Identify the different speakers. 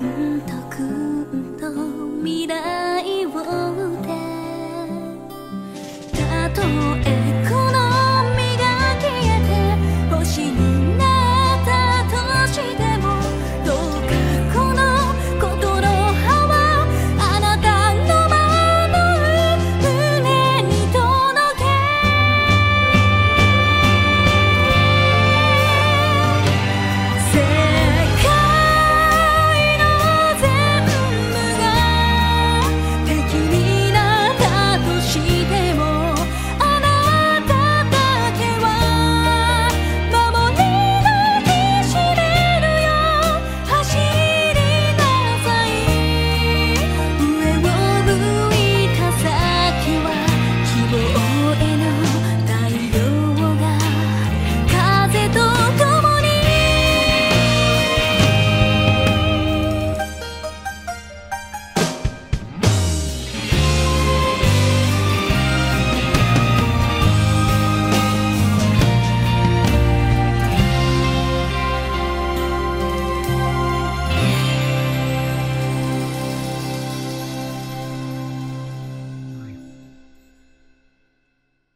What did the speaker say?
Speaker 1: うんとくんと未来